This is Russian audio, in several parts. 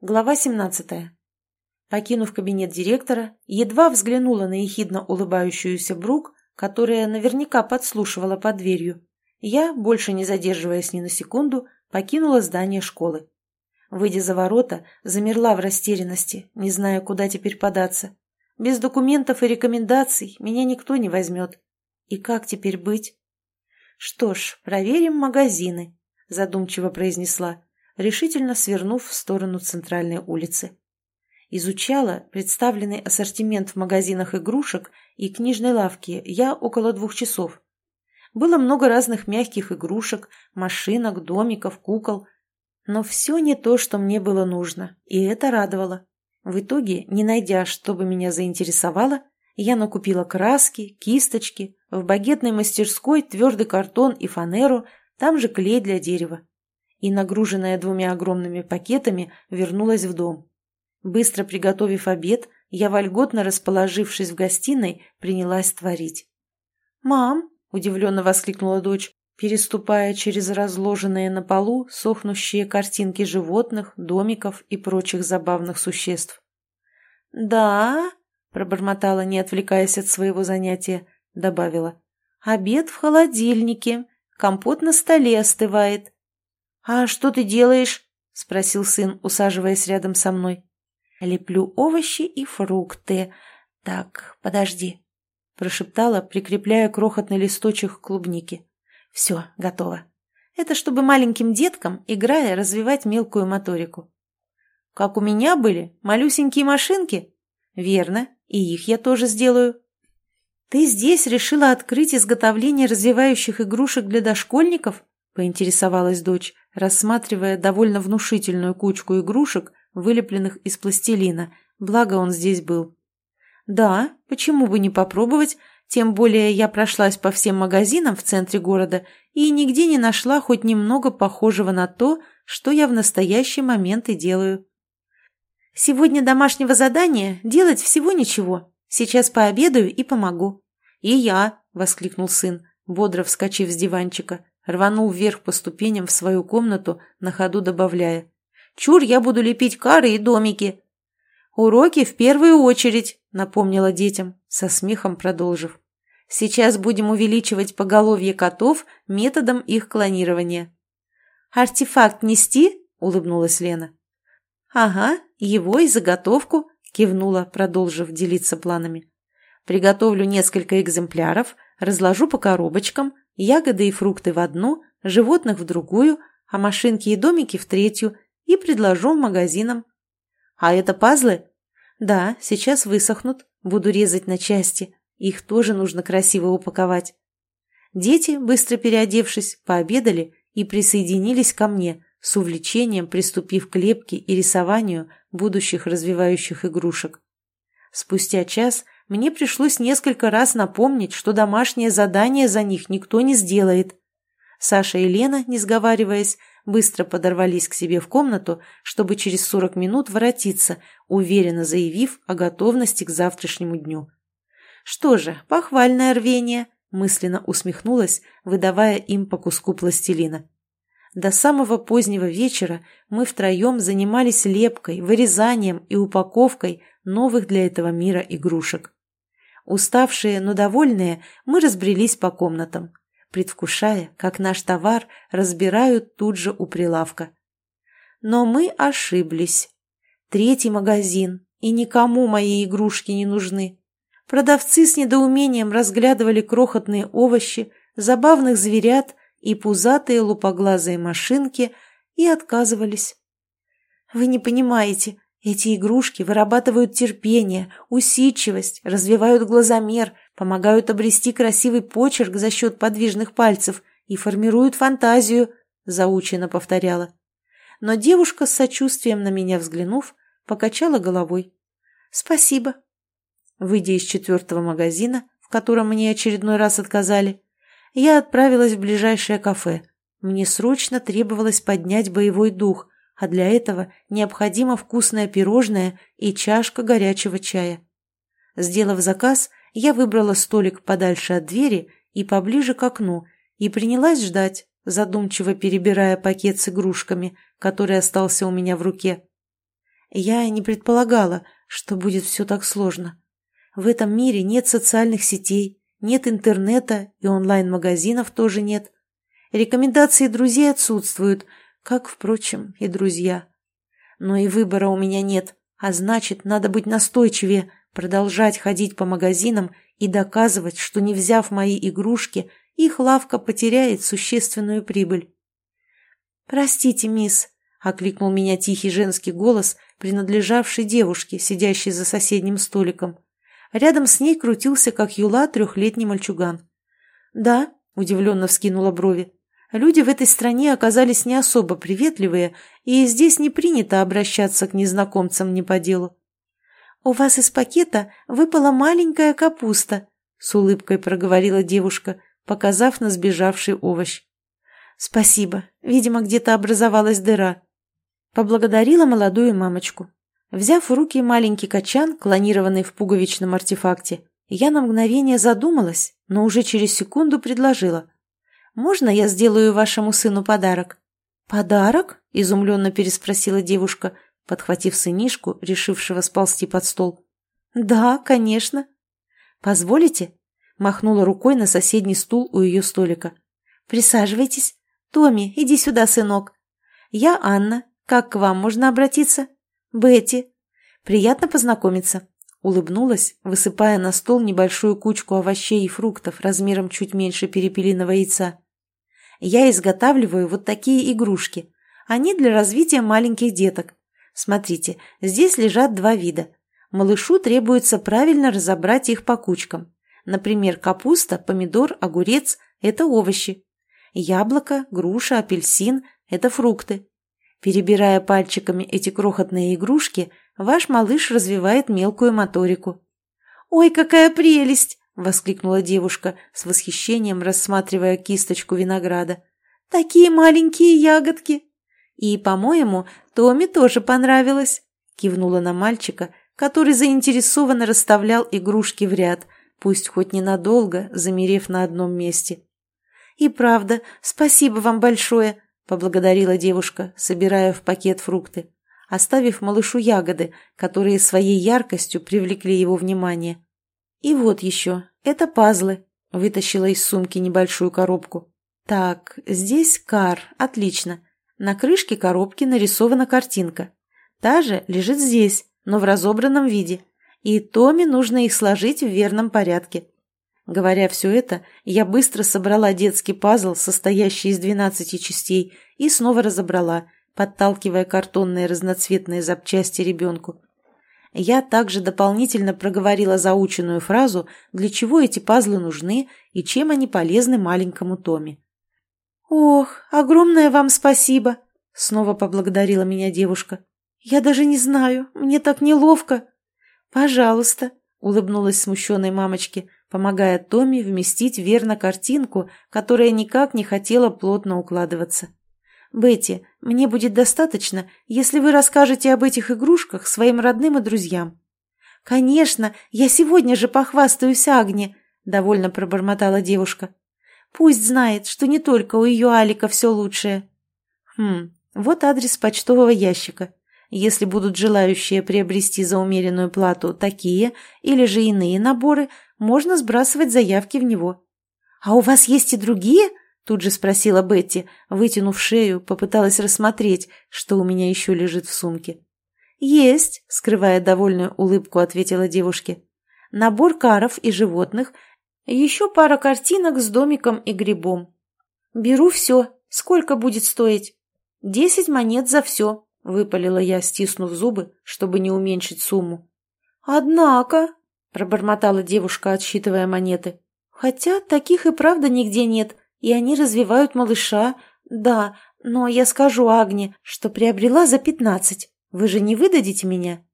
Глава 17. Покинув кабинет директора, едва взглянула на ехидно улыбающуюся Брук, которая наверняка подслушивала под дверью. Я, больше не задерживаясь ни на секунду, покинула здание школы. Выйдя за ворота, замерла в растерянности, не зная, куда теперь податься. Без документов и рекомендаций меня никто не возьмет. И как теперь быть? Что ж, проверим магазины, задумчиво произнесла решительно свернув в сторону центральной улицы. Изучала представленный ассортимент в магазинах игрушек и книжной лавке я около двух часов. Было много разных мягких игрушек, машинок, домиков, кукол. Но все не то, что мне было нужно, и это радовало. В итоге, не найдя, что бы меня заинтересовало, я накупила краски, кисточки, в багетной мастерской твердый картон и фанеру, там же клей для дерева и, нагруженная двумя огромными пакетами, вернулась в дом. Быстро приготовив обед, я, вольготно расположившись в гостиной, принялась творить. «Мам!» – удивленно воскликнула дочь, переступая через разложенные на полу сохнущие картинки животных, домиков и прочих забавных существ. «Да?» – пробормотала, не отвлекаясь от своего занятия, добавила. «Обед в холодильнике, компот на столе остывает». «А что ты делаешь?» – спросил сын, усаживаясь рядом со мной. «Леплю овощи и фрукты. Так, подожди», – прошептала, прикрепляя крохотный листочек клубники. «Все, готово. Это чтобы маленьким деткам, играя, развивать мелкую моторику». «Как у меня были? Малюсенькие машинки?» «Верно, и их я тоже сделаю». «Ты здесь решила открыть изготовление развивающих игрушек для дошкольников?» – поинтересовалась дочь, рассматривая довольно внушительную кучку игрушек, вылепленных из пластилина, благо он здесь был. «Да, почему бы не попробовать, тем более я прошлась по всем магазинам в центре города и нигде не нашла хоть немного похожего на то, что я в настоящий момент и делаю. Сегодня домашнего задания делать всего ничего. Сейчас пообедаю и помогу. И я, — воскликнул сын, бодро вскочив с диванчика, рванул вверх по ступеням в свою комнату, на ходу добавляя. «Чур, я буду лепить кары и домики!» «Уроки в первую очередь», — напомнила детям, со смехом продолжив. «Сейчас будем увеличивать поголовье котов методом их клонирования». «Артефакт нести?» — улыбнулась Лена. «Ага, его и заготовку», — кивнула, продолжив делиться планами. «Приготовлю несколько экземпляров, разложу по коробочкам, ягоды и фрукты в одну, животных в другую, а машинки и домики в третью и предложу магазинам. А это пазлы? Да, сейчас высохнут, буду резать на части. Их тоже нужно красиво упаковать. Дети, быстро переодевшись, пообедали и присоединились ко мне, с увлечением приступив к лепке и рисованию будущих развивающих игрушек. Спустя час – мне пришлось несколько раз напомнить, что домашнее задание за них никто не сделает. Саша и Лена, не сговариваясь, быстро подорвались к себе в комнату, чтобы через сорок минут воротиться, уверенно заявив о готовности к завтрашнему дню. «Что же, похвальное рвение!» – мысленно усмехнулась, выдавая им по куску пластилина. До самого позднего вечера мы втроем занимались лепкой, вырезанием и упаковкой новых для этого мира игрушек. Уставшие, но довольные, мы разбрелись по комнатам, предвкушая, как наш товар разбирают тут же у прилавка. Но мы ошиблись. Третий магазин, и никому мои игрушки не нужны. Продавцы с недоумением разглядывали крохотные овощи, забавных зверят и пузатые лупоглазые машинки и отказывались. «Вы не понимаете, эти игрушки вырабатывают терпение, усидчивость, развивают глазомер, помогают обрести красивый почерк за счет подвижных пальцев и формируют фантазию, заучено повторяла. Но девушка с сочувствием на меня взглянув, покачала головой. «Спасибо». Выйдя из четвертого магазина, в котором мне очередной раз отказали, я отправилась в ближайшее кафе. Мне срочно требовалось поднять боевой дух – а для этого необходимо вкусное пирожное и чашка горячего чая. Сделав заказ, я выбрала столик подальше от двери и поближе к окну и принялась ждать, задумчиво перебирая пакет с игрушками, который остался у меня в руке. Я не предполагала, что будет все так сложно. В этом мире нет социальных сетей, нет интернета и онлайн-магазинов тоже нет. Рекомендации друзей отсутствуют, как, впрочем, и друзья. Но и выбора у меня нет, а значит, надо быть настойчивее, продолжать ходить по магазинам и доказывать, что не взяв мои игрушки, их лавка потеряет существенную прибыль. «Простите, мисс», — окликнул меня тихий женский голос, принадлежавший девушке, сидящей за соседним столиком. Рядом с ней крутился, как юла, трехлетний мальчуган. «Да», — удивленно вскинула брови. «Люди в этой стране оказались не особо приветливые, и здесь не принято обращаться к незнакомцам не по делу». «У вас из пакета выпала маленькая капуста», — с улыбкой проговорила девушка, показав на сбежавший овощ. «Спасибо. Видимо, где-то образовалась дыра». Поблагодарила молодую мамочку. Взяв в руки маленький качан, клонированный в пуговичном артефакте, я на мгновение задумалась, но уже через секунду предложила. «Можно я сделаю вашему сыну подарок?» «Подарок?» – изумленно переспросила девушка, подхватив сынишку, решившего сползти под стол. «Да, конечно». «Позволите?» – махнула рукой на соседний стул у ее столика. «Присаживайтесь. Томми, иди сюда, сынок. Я Анна. Как к вам можно обратиться?» «Бетти. Приятно познакомиться», — улыбнулась, высыпая на стол небольшую кучку овощей и фруктов размером чуть меньше перепелиного яйца. «Я изготавливаю вот такие игрушки. Они для развития маленьких деток. Смотрите, здесь лежат два вида. Малышу требуется правильно разобрать их по кучкам. Например, капуста, помидор, огурец – это овощи. Яблоко, груша, апельсин – это фрукты. Перебирая пальчиками эти крохотные игрушки, ваш малыш развивает мелкую моторику. «Ой, какая прелесть!» — воскликнула девушка, с восхищением рассматривая кисточку винограда. «Такие маленькие ягодки!» «И, по-моему, Томе тоже понравилось!» — кивнула на мальчика, который заинтересованно расставлял игрушки в ряд, пусть хоть ненадолго, замерев на одном месте. «И правда, спасибо вам большое!» поблагодарила девушка, собирая в пакет фрукты, оставив малышу ягоды, которые своей яркостью привлекли его внимание. «И вот еще, это пазлы», — вытащила из сумки небольшую коробку. «Так, здесь кар, отлично. На крышке коробки нарисована картинка. Та же лежит здесь, но в разобранном виде. И Томе нужно их сложить в верном порядке. Говоря все это, я быстро собрала детский пазл, состоящий из двенадцати частей, и снова разобрала, подталкивая картонные разноцветные запчасти ребенку. Я также дополнительно проговорила заученную фразу, для чего эти пазлы нужны и чем они полезны маленькому Томе. «Ох, огромное вам спасибо!» — снова поблагодарила меня девушка. «Я даже не знаю, мне так неловко!» «Пожалуйста!» — улыбнулась смущенной мамочке — помогая Томми вместить верно картинку, которая никак не хотела плотно укладываться. «Бетти, мне будет достаточно, если вы расскажете об этих игрушках своим родным и друзьям». «Конечно, я сегодня же похвастаюсь Агне», — довольно пробормотала девушка. «Пусть знает, что не только у ее Алика все лучшее». «Хм, вот адрес почтового ящика. Если будут желающие приобрести за умеренную плату такие или же иные наборы, можно сбрасывать заявки в него. «А у вас есть и другие?» – тут же спросила Бетти, вытянув шею, попыталась рассмотреть, что у меня еще лежит в сумке. «Есть», – скрывая довольную улыбку, ответила девушке. «Набор каров и животных, еще пара картинок с домиком и грибом. Беру все. Сколько будет стоить?» «Десять монет за все», — выпалила я, стиснув зубы, чтобы не уменьшить сумму. «Однако», — пробормотала девушка, отсчитывая монеты, «хотя таких и правда нигде нет, и они развивают малыша. Да, но я скажу Агне, что приобрела за пятнадцать. Вы же не выдадите меня?»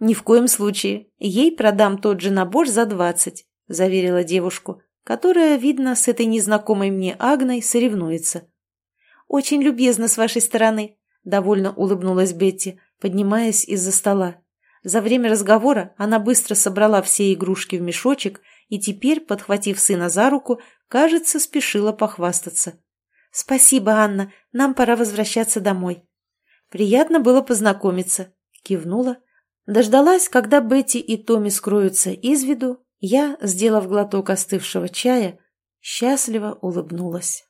«Ни в коем случае. Ей продам тот же набор за двадцать», — заверила девушку, которая, видно, с этой незнакомой мне Агной соревнуется. «Очень любезно с вашей стороны», довольно улыбнулась Бетти, поднимаясь из-за стола. За время разговора она быстро собрала все игрушки в мешочек и теперь, подхватив сына за руку, кажется, спешила похвастаться. «Спасибо, Анна, нам пора возвращаться домой». «Приятно было познакомиться», — кивнула, дождалась, когда Бетти и Томми скроются из виду, я, сделав глоток остывшего чая, счастливо улыбнулась.